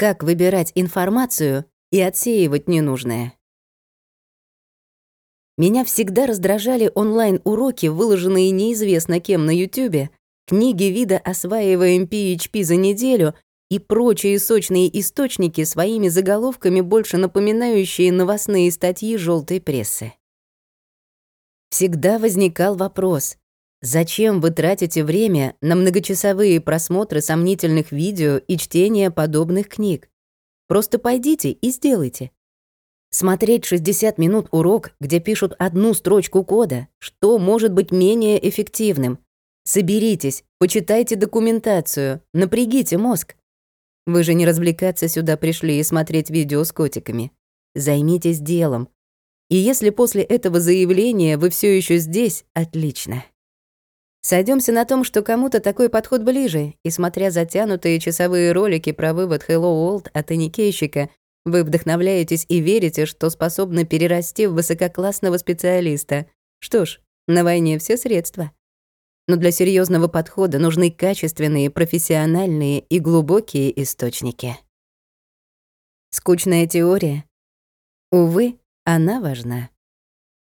Как выбирать информацию и отсеивать ненужное. Меня всегда раздражали онлайн-уроки, выложенные неизвестно кем на Ютубе, книги вида «Осваиваем PHP за неделю» и прочие сочные источники своими заголовками, больше напоминающие новостные статьи желтой прессы. Всегда возникал вопрос, зачем вы тратите время на многочасовые просмотры сомнительных видео и чтение подобных книг? Просто пойдите и сделайте. Смотреть 60 минут урок, где пишут одну строчку кода, что может быть менее эффективным? Соберитесь, почитайте документацию, напрягите мозг. Вы же не развлекаться сюда пришли и смотреть видео с котиками. Займитесь делом. И если после этого заявления вы все еще здесь, отлично. Сойдемся на том, что кому-то такой подход ближе, и смотря затянутые часовые ролики про вывод Hello World от аникейщика, вы вдохновляетесь и верите, что способны перерасти в высококлассного специалиста. Что ж, на войне все средства. Но для серьезного подхода нужны качественные, профессиональные и глубокие источники. Скучная теория? Увы, она важна.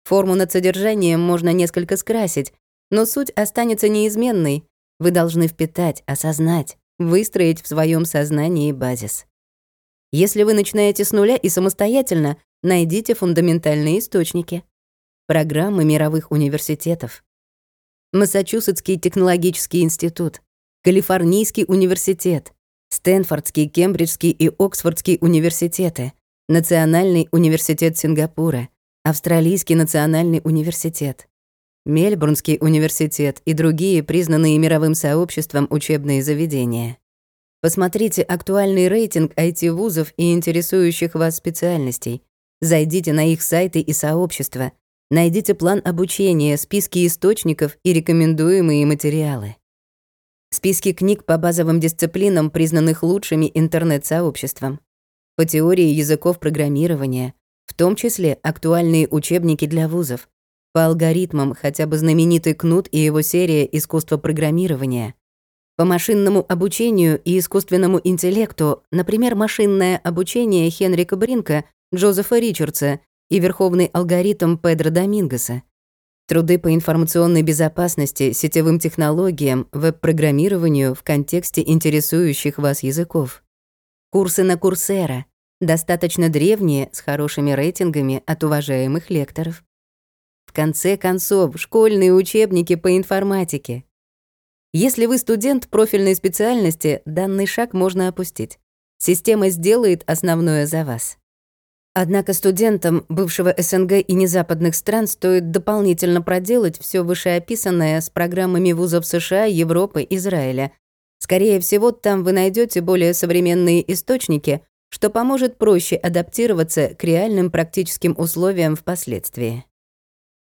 Форму над содержанием можно несколько скрасить, но суть останется неизменной. Вы должны впитать, осознать, выстроить в своем сознании базис. Если вы начинаете с нуля и самостоятельно, найдите фундаментальные источники. Программы мировых университетов. Массачусетский технологический институт, Калифорнийский университет, Стэнфордский, Кембриджский и Оксфордский университеты, Национальный университет Сингапура, Австралийский национальный университет, Мельбурнский университет и другие признанные мировым сообществом учебные заведения. Посмотрите актуальный рейтинг IT-вузов и интересующих вас специальностей. Зайдите на их сайты и сообщества. Найдите план обучения, списки источников и рекомендуемые материалы. Списки книг по базовым дисциплинам, признанных лучшими интернет-сообществом. По теории языков программирования, в том числе актуальные учебники для вузов. По алгоритмам хотя бы знаменитый Кнут и его серия «Искусство программирования», по машинному обучению и искусственному интеллекту, например, машинное обучение Хенрика Бринка, Джозефа Ричардса и верховный алгоритм Педро Домингоса. Труды по информационной безопасности, сетевым технологиям, веб-программированию в контексте интересующих вас языков. Курсы на Курсера, достаточно древние, с хорошими рейтингами от уважаемых лекторов. В конце концов, школьные учебники по информатике, если вы студент профильной специальности, данный шаг можно опустить. Система сделает основное за вас. Однако студентам бывшего СНГ и незападных стран стоит дополнительно проделать все вышеописанное с программами вузов США, Европы, Израиля. Скорее всего, там вы найдете более современные источники, что поможет проще адаптироваться к реальным практическим условиям впоследствии.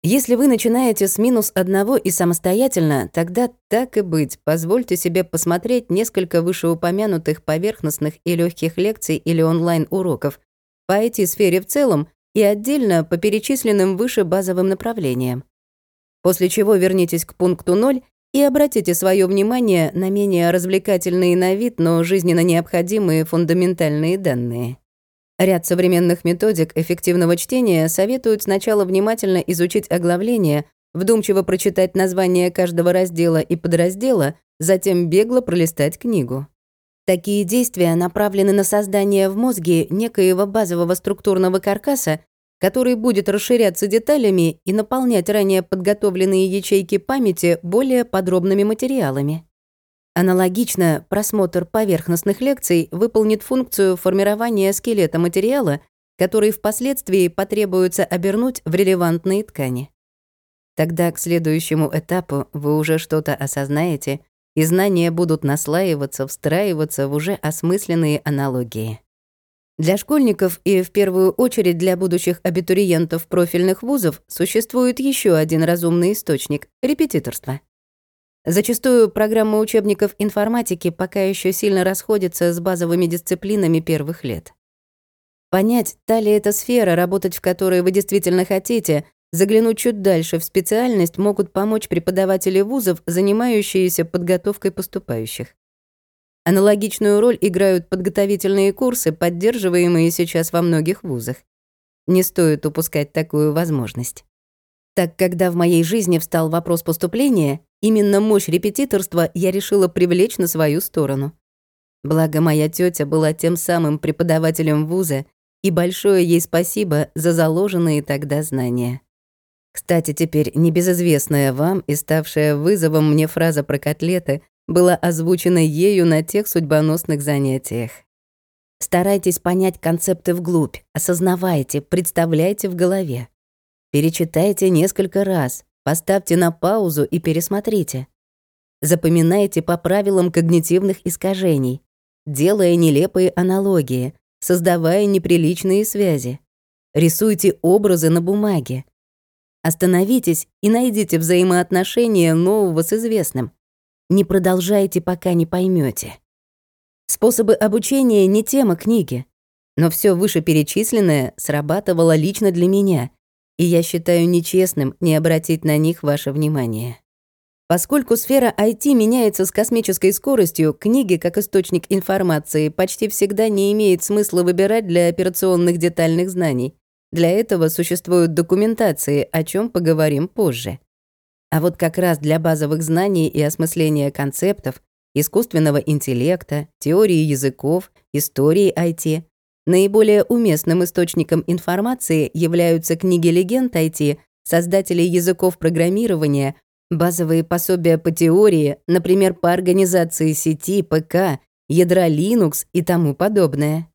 Если вы начинаете с минус одного и самостоятельно, тогда так и быть, позвольте себе посмотреть несколько вышеупомянутых поверхностных и легких лекций или онлайн-уроков по IT-сфере в целом и отдельно по перечисленным выше базовым направлениям. После чего вернитесь к пункту 0 и обратите свое внимание на менее развлекательные на вид, но жизненно необходимые фундаментальные данные. Ряд современных методик эффективного чтения советуют сначала внимательно изучить оглавление, вдумчиво прочитать название каждого раздела и подраздела, затем бегло пролистать книгу. Такие действия направлены на создание в мозге некоего базового структурного каркаса, который будет расширяться деталями и наполнять ранее подготовленные ячейки памяти более подробными материалами. Аналогично, просмотр поверхностных лекций выполнит функцию формирования скелета материала, который впоследствии потребуется обернуть в релевантные ткани. Тогда к следующему этапу вы уже что-то осознаете, и знания будут наслаиваться, встраиваться в уже осмысленные аналогии. Для школьников и в первую очередь для будущих абитуриентов профильных вузов существует еще один разумный источник — репетиторство. Зачастую программа учебников информатики пока еще сильно расходится с базовыми дисциплинами первых лет. Понять, та ли эта сфера, работать в которой вы действительно хотите, заглянуть чуть дальше в специальность могут помочь преподаватели вузов, занимающиеся подготовкой поступающих. Аналогичную роль играют подготовительные курсы, поддерживаемые сейчас во многих вузах. Не стоит упускать такую возможность. Так, когда в моей жизни встал вопрос поступления, именно мощь репетиторства я решила привлечь на свою сторону. Благо, моя тетя была тем самым преподавателем вуза, и большое ей спасибо за заложенные тогда знания. Кстати, теперь небезызвестная вам и ставшая вызовом мне фраза про котлеты была озвучена ею на тех судьбоносных занятиях. Старайтесь понять концепты вглубь, осознавайте, представляйте в голове. Перечитайте несколько раз, поставьте на паузу и пересмотрите. Запоминайте по правилам когнитивных искажений, делая нелепые аналогии, создавая неприличные связи. Рисуйте образы на бумаге. Остановитесь и найдите взаимоотношения нового с известным. Не продолжайте, пока не поймете. Способы обучения не тема книги, но все вышеперечисленное срабатывало лично для меня, и я считаю нечестным не обратить на них ваше внимание. Поскольку сфера IT меняется с космической скоростью, книги как источник информации почти всегда не имеет смысла выбирать для операционных детальных знаний. Для этого существуют документации, о чем поговорим позже. А вот как раз для базовых знаний и осмысления концептов, искусственного интеллекта, теории языков, истории IT, наиболее уместным источником информации являются книги легенд IT, создателей языков программирования, базовые пособия по теории, например, по организации сети, ПК, ядра Linux и тому подобное.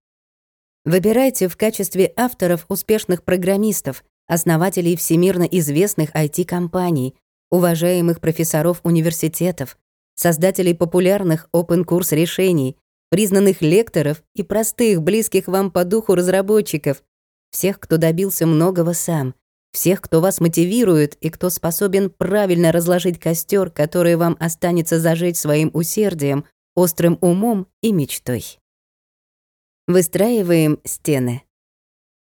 Выбирайте в качестве авторов успешных программистов, основателей всемирно известных IT-компаний, уважаемых профессоров университетов, создателей популярных open-курс решений, признанных лекторов и простых, близких вам по духу разработчиков, всех, кто добился многого сам, всех, кто вас мотивирует и кто способен правильно разложить костер, который вам останется зажечь своим усердием, острым умом и мечтой. Выстраиваем стены.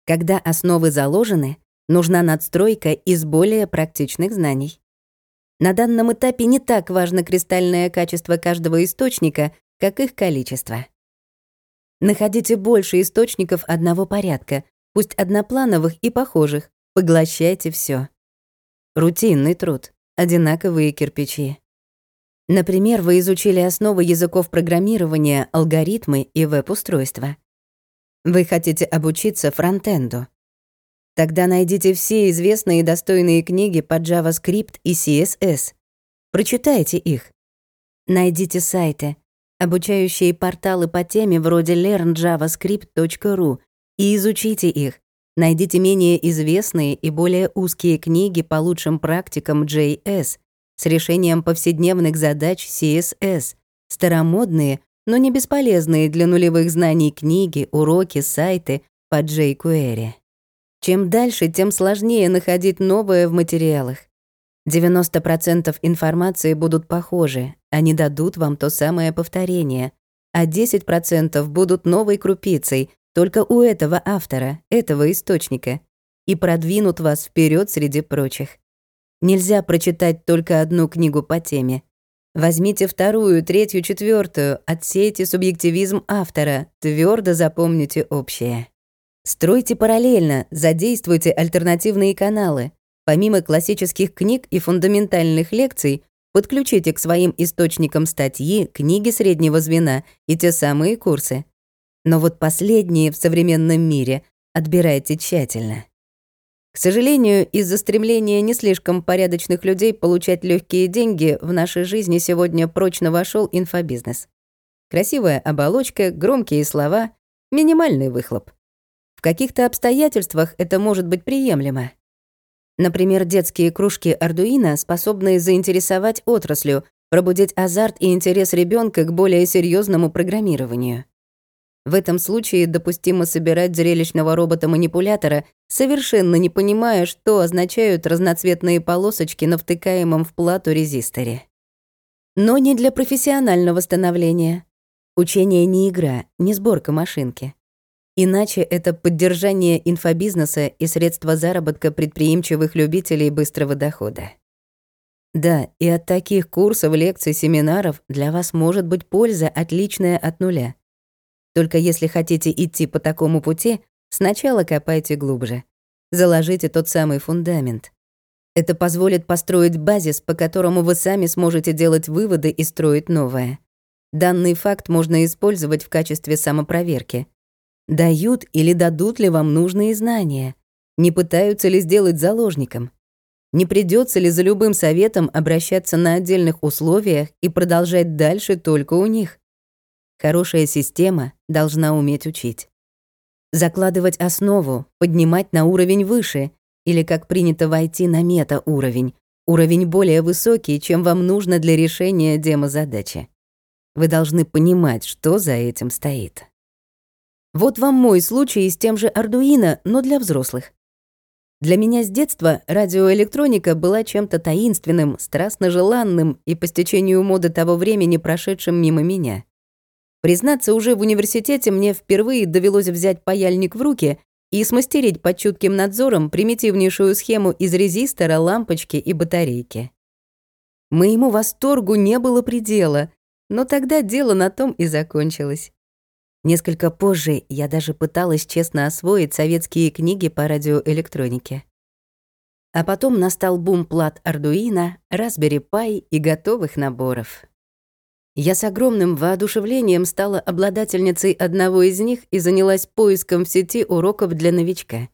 Когда основы заложены, нужна надстройка из более практичных знаний. На данном этапе не так важно кристальное качество каждого источника, как их количество. Находите больше источников одного порядка, пусть одноплановых и похожих, поглощайте все. Рутинный труд, одинаковые кирпичи. Например, вы изучили основы языков программирования, алгоритмы и веб-устройства. Вы хотите обучиться фронтенду. Тогда найдите все известные и достойные книги по JavaScript и CSS. Прочитайте их. Найдите сайты, обучающие порталы по теме вроде learnjavascript.ru и изучите их. Найдите менее известные и более узкие книги по лучшим практикам JS с решением повседневных задач CSS, старомодные, но не бесполезные для нулевых знаний книги, уроки, сайты по jQuery. Чем дальше, тем сложнее находить новое в материалах. 90% информации будут похожи, они дадут вам то самое повторение, а 10% будут новой крупицей, только у этого автора, этого источника, и продвинут вас вперед среди прочих. Нельзя прочитать только одну книгу по теме. Возьмите вторую, третью, четвертую, отсейте субъективизм автора, твердо запомните общее. Стройте параллельно, задействуйте альтернативные каналы. Помимо классических книг и фундаментальных лекций, подключите к своим источникам статьи, книги среднего звена и те самые курсы. Но вот последние в современном мире отбирайте тщательно. К сожалению, из-за стремления не слишком порядочных людей получать легкие деньги в нашей жизни сегодня прочно вошел инфобизнес. Красивая оболочка, громкие слова, минимальный выхлоп каких-то обстоятельствах это может быть приемлемо. Например, детские кружки Ардуино способны заинтересовать отраслью, пробудить азарт и интерес ребенка к более серьезному программированию. В этом случае допустимо собирать зрелищного робота-манипулятора, совершенно не понимая, что означают разноцветные полосочки на втыкаемом в плату резисторе. Но не для профессионального становления. Учение не игра, не сборка машинки. Иначе это поддержание инфобизнеса и средства заработка предприимчивых любителей быстрого дохода. Да, и от таких курсов, лекций, семинаров для вас может быть польза отличная от нуля. Только если хотите идти по такому пути, сначала копайте глубже. Заложите тот самый фундамент. Это позволит построить базис, по которому вы сами сможете делать выводы и строить новое. Данный факт можно использовать в качестве самопроверки. Дают или дадут ли вам нужные знания? Не пытаются ли сделать заложником? Не придется ли за любым советом обращаться на отдельных условиях и продолжать дальше только у них? Хорошая система должна уметь учить. Закладывать основу, поднимать на уровень выше, или, как принято войти на мета-уровень, уровень более высокий, чем вам нужно для решения демозадачи. Вы должны понимать, что за этим стоит. Вот вам мой случай с тем же Ардуино, но для взрослых. Для меня с детства радиоэлектроника была чем-то таинственным, страстно желанным и по стечению моды того времени прошедшим мимо меня. Признаться, уже в университете мне впервые довелось взять паяльник в руки и смастерить под чутким надзором примитивнейшую схему из резистора, лампочки и батарейки. Моему восторгу не было предела, но тогда дело на том и закончилось. Несколько позже я даже пыталась честно освоить советские книги по радиоэлектронике. А потом настал бум плат Arduino, Raspberry Pi и готовых наборов. Я с огромным воодушевлением стала обладательницей одного из них и занялась поиском в сети уроков для новичка.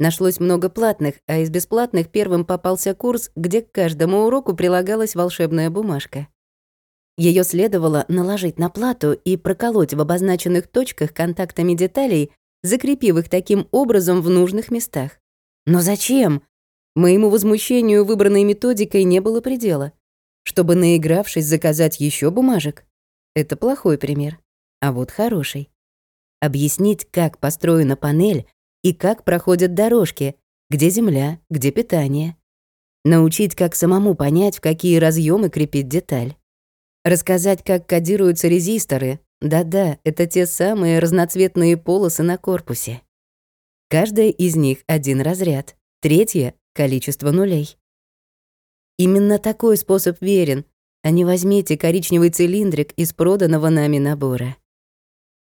Нашлось много платных, а из бесплатных первым попался курс, где к каждому уроку прилагалась волшебная бумажка. Ее следовало наложить на плату и проколоть в обозначенных точках контактами деталей, закрепив их таким образом в нужных местах. Но зачем? Моему возмущению выбранной методикой не было предела. Чтобы, наигравшись, заказать еще бумажек? Это плохой пример. А вот хороший. Объяснить, как построена панель и как проходят дорожки, где земля, где питание. Научить, как самому понять, в какие разъемы крепить деталь. Рассказать, как кодируются резисторы. Да-да, это те самые разноцветные полосы на корпусе. Каждая из них один разряд, третья — количество нулей. Именно такой способ верен, а не возьмите коричневый цилиндрик из проданного нами набора.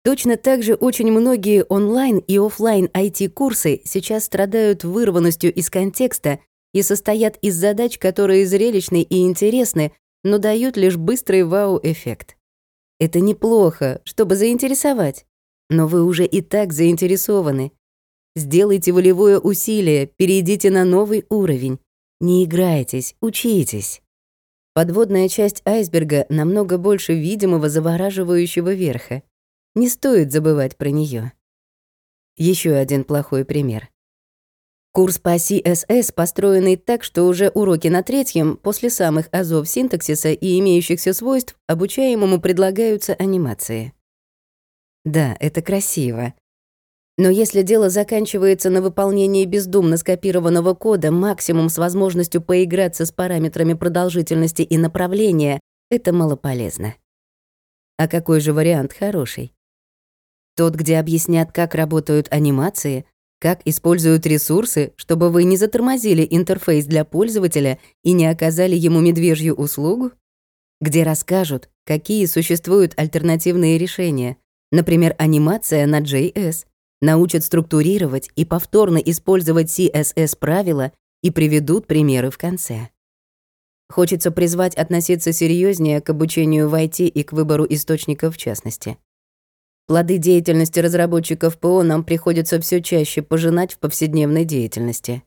Точно так же очень многие онлайн и офлайн IT-курсы сейчас страдают вырванностью из контекста и состоят из задач, которые зрелищны и интересны, но дают лишь быстрый вау-эффект. Это неплохо, чтобы заинтересовать, но вы уже и так заинтересованы. Сделайте волевое усилие, перейдите на новый уровень. Не играйтесь, учитесь. Подводная часть айсберга намного больше видимого завораживающего верха. Не стоит забывать про нее. Еще один плохой пример. Курс по CSS, построенный так, что уже уроки на третьем, после самых азов синтаксиса и имеющихся свойств, обучаемому предлагаются анимации. Да, это красиво. Но если дело заканчивается на выполнении бездумно скопированного кода максимум с возможностью поиграться с параметрами продолжительности и направления, это малополезно. А какой же вариант хороший? Тот, где объяснят, как работают анимации, как используют ресурсы, чтобы вы не затормозили интерфейс для пользователя и не оказали ему медвежью услугу? Где расскажут, какие существуют альтернативные решения, например, анимация на JS, научат структурировать и повторно использовать CSS-правила и приведут примеры в конце. Хочется призвать относиться серьезнее к обучению в IT и к выбору источников в частности. Плоды деятельности разработчиков ПО нам приходится все чаще пожинать в повседневной деятельности.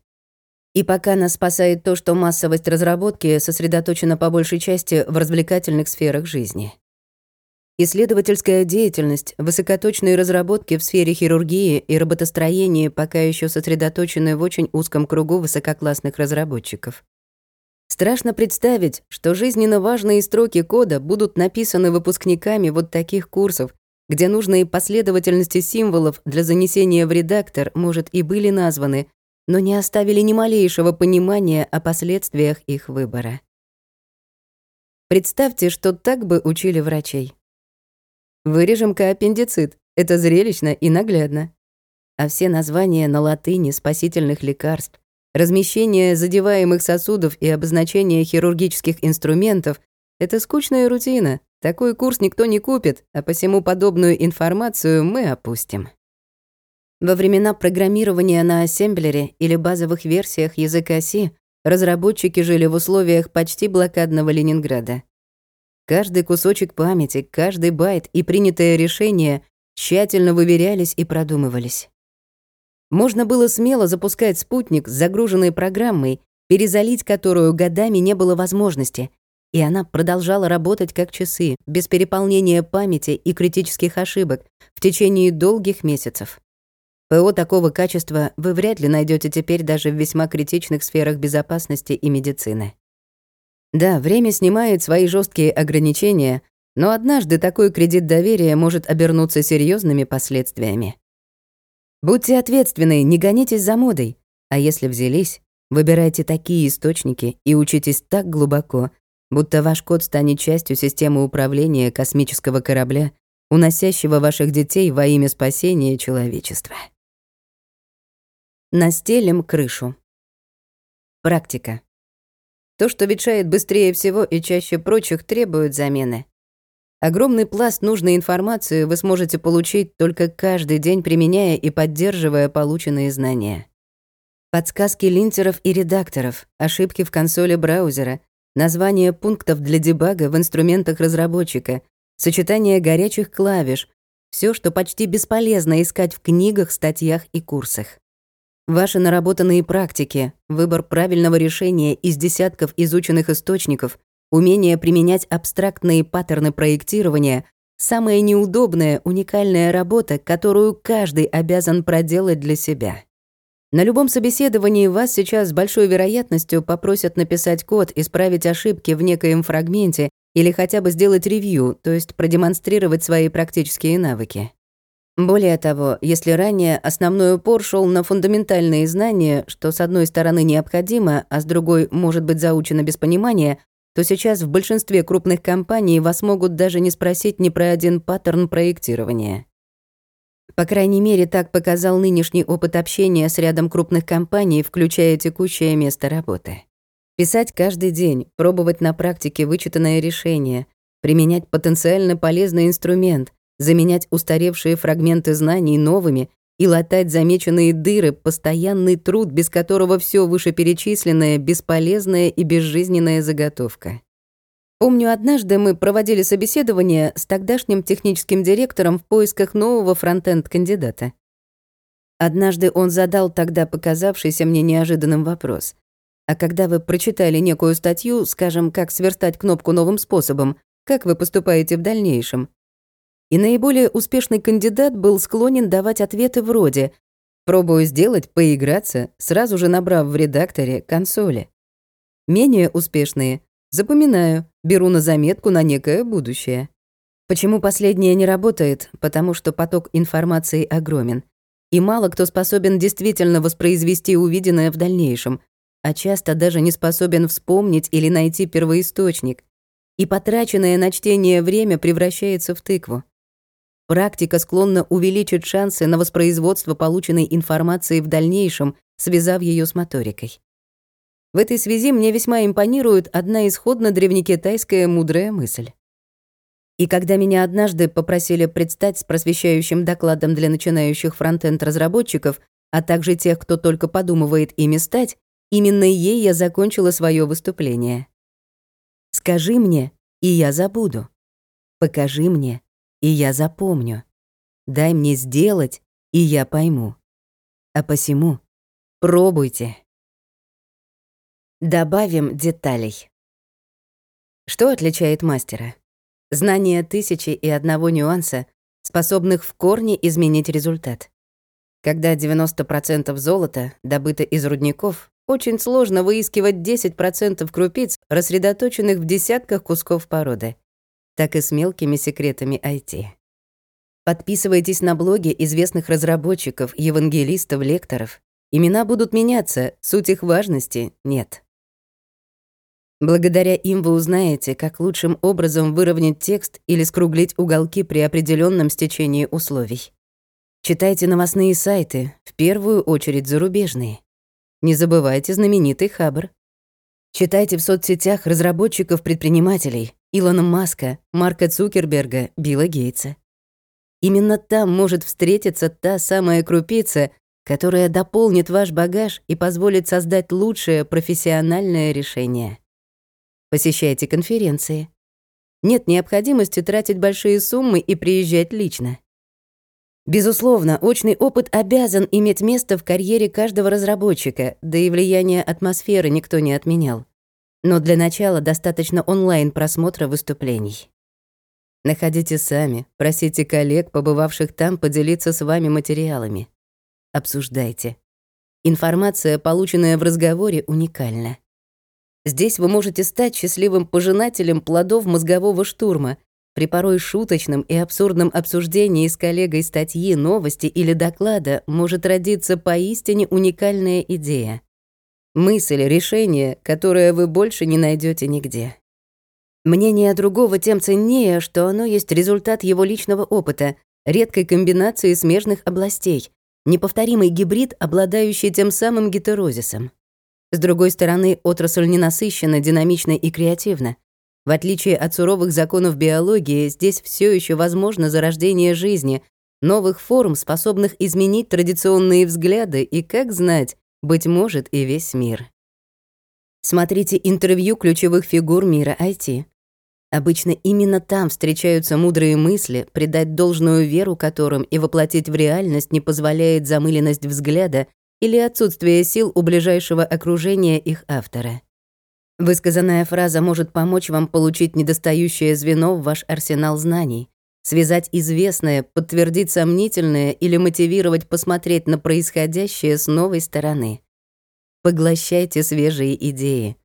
И пока нас спасает то, что массовость разработки сосредоточена по большей части в развлекательных сферах жизни. Исследовательская деятельность, высокоточные разработки в сфере хирургии и роботостроения пока еще сосредоточены в очень узком кругу высококлассных разработчиков. Страшно представить, что жизненно важные строки кода будут написаны выпускниками вот таких курсов, где нужные последовательности символов для занесения в редактор, может, и были названы, но не оставили ни малейшего понимания о последствиях их выбора. Представьте, что так бы учили врачей. Вырежем-ка аппендицит. Это зрелищно и наглядно. А все названия на латыни спасительных лекарств, Размещение задеваемых сосудов и обозначение хирургических инструментов — это скучная рутина. Такой курс никто не купит, а посему подобную информацию мы опустим. Во времена программирования на ассемблере или базовых версиях языка C разработчики жили в условиях почти блокадного Ленинграда. Каждый кусочек памяти, каждый байт и принятое решение тщательно выверялись и продумывались. Можно было смело запускать спутник с загруженной программой, перезалить которую годами не было возможности, и она продолжала работать как часы, без переполнения памяти и критических ошибок в течение долгих месяцев. ПО такого качества вы вряд ли найдете теперь даже в весьма критичных сферах безопасности и медицины. Да, время снимает свои жесткие ограничения, но однажды такой кредит доверия может обернуться серьезными последствиями. Будьте ответственны, не гонитесь за модой, а если взялись, выбирайте такие источники и учитесь так глубоко, будто ваш код станет частью системы управления космического корабля, уносящего ваших детей во имя спасения человечества. Настелим крышу. Практика. То, что ветшает быстрее всего и чаще прочих, требует замены. Огромный пласт нужной информации вы сможете получить только каждый день, применяя и поддерживая полученные знания. Подсказки линтеров и редакторов, ошибки в консоли браузера, названия пунктов для дебага в инструментах разработчика, сочетание горячих клавиш — все, что почти бесполезно искать в книгах, статьях и курсах. Ваши наработанные практики, выбор правильного решения из десятков изученных источников, умение применять абстрактные паттерны проектирования — самая неудобная, уникальная работа, которую каждый обязан проделать для себя. На любом собеседовании вас сейчас с большой вероятностью попросят написать код, исправить ошибки в некоем фрагменте или хотя бы сделать ревью, то есть продемонстрировать свои практические навыки. Более того, если ранее основной упор шел на фундаментальные знания, что с одной стороны необходимо, а с другой может быть заучено без понимания, то сейчас в большинстве крупных компаний вас могут даже не спросить ни про один паттерн проектирования. По крайней мере, так показал нынешний опыт общения с рядом крупных компаний, включая текущее место работы. Писать каждый день, пробовать на практике вычитанное решение, применять потенциально полезный инструмент, заменять устаревшие фрагменты знаний новыми и латать замеченные дыры — постоянный труд, без которого все вышеперечисленное — бесполезная и безжизненная заготовка. Помню, однажды мы проводили собеседование с тогдашним техническим директором в поисках нового фронтенд-кандидата. Однажды он задал тогда показавшийся мне неожиданным вопрос. А когда вы прочитали некую статью, скажем, как сверстать кнопку новым способом, как вы поступаете в дальнейшем? И наиболее успешный кандидат был склонен давать ответы вроде «Пробую сделать, поиграться, сразу же набрав в редакторе консоли». Менее успешные «Запоминаю, беру на заметку на некое будущее». Почему последнее не работает? Потому что поток информации огромен. И мало кто способен действительно воспроизвести увиденное в дальнейшем, а часто даже не способен вспомнить или найти первоисточник. И потраченное на чтение время превращается в тыкву. Практика склонна увеличить шансы на воспроизводство полученной информации в дальнейшем, связав ее с моторикой. В этой связи мне весьма импонирует одна исходно древнекитайская мудрая мысль. И когда меня однажды попросили предстать с просвещающим докладом для начинающих фронтенд-разработчиков, а также тех, кто только подумывает ими стать, именно ей я закончила свое выступление. «Скажи мне, и я забуду. Покажи мне, и я запомню. Дай мне сделать, и я пойму. А посему пробуйте. Добавим деталей. Что отличает мастера? Знание тысячи и одного нюанса, способных в корне изменить результат. Когда 90% золота добыто из рудников, очень сложно выискивать 10% крупиц, рассредоточенных в десятках кусков породы так и с мелкими секретами IT. Подписывайтесь на блоги известных разработчиков, евангелистов, лекторов. Имена будут меняться, суть их важности нет. Благодаря им вы узнаете, как лучшим образом выровнять текст или скруглить уголки при определенном стечении условий. Читайте новостные сайты, в первую очередь зарубежные. Не забывайте знаменитый Хабр. Читайте в соцсетях разработчиков-предпринимателей Илона Маска, Марка Цукерберга, Билла Гейтса. Именно там может встретиться та самая крупица, которая дополнит ваш багаж и позволит создать лучшее профессиональное решение. Посещайте конференции. Нет необходимости тратить большие суммы и приезжать лично. Безусловно, очный опыт обязан иметь место в карьере каждого разработчика, да и влияние атмосферы никто не отменял. Но для начала достаточно онлайн-просмотра выступлений. Находите сами, просите коллег, побывавших там, поделиться с вами материалами. Обсуждайте. Информация, полученная в разговоре, уникальна. Здесь вы можете стать счастливым пожинателем плодов мозгового штурма при порой шуточном и абсурдном обсуждении с коллегой статьи, новости или доклада может родиться поистине уникальная идея. Мысль, решение, которое вы больше не найдете нигде. Мнение другого тем ценнее, что оно есть результат его личного опыта, редкой комбинации смежных областей, неповторимый гибрид, обладающий тем самым гетерозисом. С другой стороны, отрасль ненасыщена, динамична и креативна. В отличие от суровых законов биологии, здесь все еще возможно зарождение жизни, новых форм, способных изменить традиционные взгляды и, как знать, быть может, и весь мир. Смотрите интервью ключевых фигур мира IT. Обычно именно там встречаются мудрые мысли, придать должную веру которым и воплотить в реальность не позволяет замыленность взгляда или отсутствие сил у ближайшего окружения их автора. Высказанная фраза может помочь вам получить недостающее звено в ваш арсенал знаний, связать известное, подтвердить сомнительное или мотивировать посмотреть на происходящее с новой стороны. Поглощайте свежие идеи.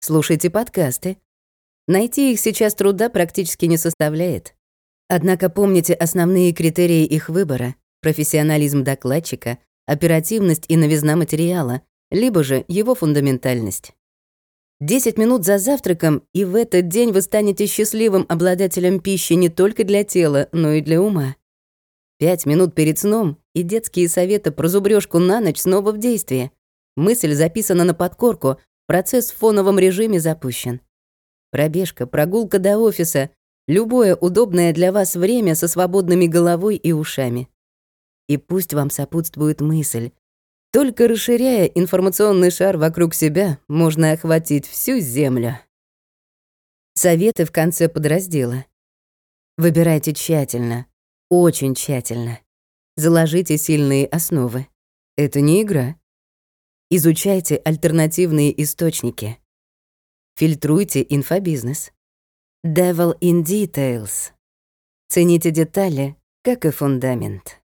Слушайте подкасты, Найти их сейчас труда практически не составляет. Однако помните основные критерии их выбора — профессионализм докладчика, оперативность и новизна материала, либо же его фундаментальность. 10 минут за завтраком, и в этот день вы станете счастливым обладателем пищи не только для тела, но и для ума. Пять минут перед сном, и детские советы про зубрёжку на ночь снова в действии. Мысль записана на подкорку, процесс в фоновом режиме запущен. Пробежка, прогулка до офиса, любое удобное для вас время со свободными головой и ушами. И пусть вам сопутствует мысль. Только расширяя информационный шар вокруг себя, можно охватить всю Землю. Советы в конце подраздела. Выбирайте тщательно, очень тщательно. Заложите сильные основы. Это не игра. Изучайте альтернативные источники. Фильтруйте инфобизнес. Devil in details. Цените детали, как и фундамент.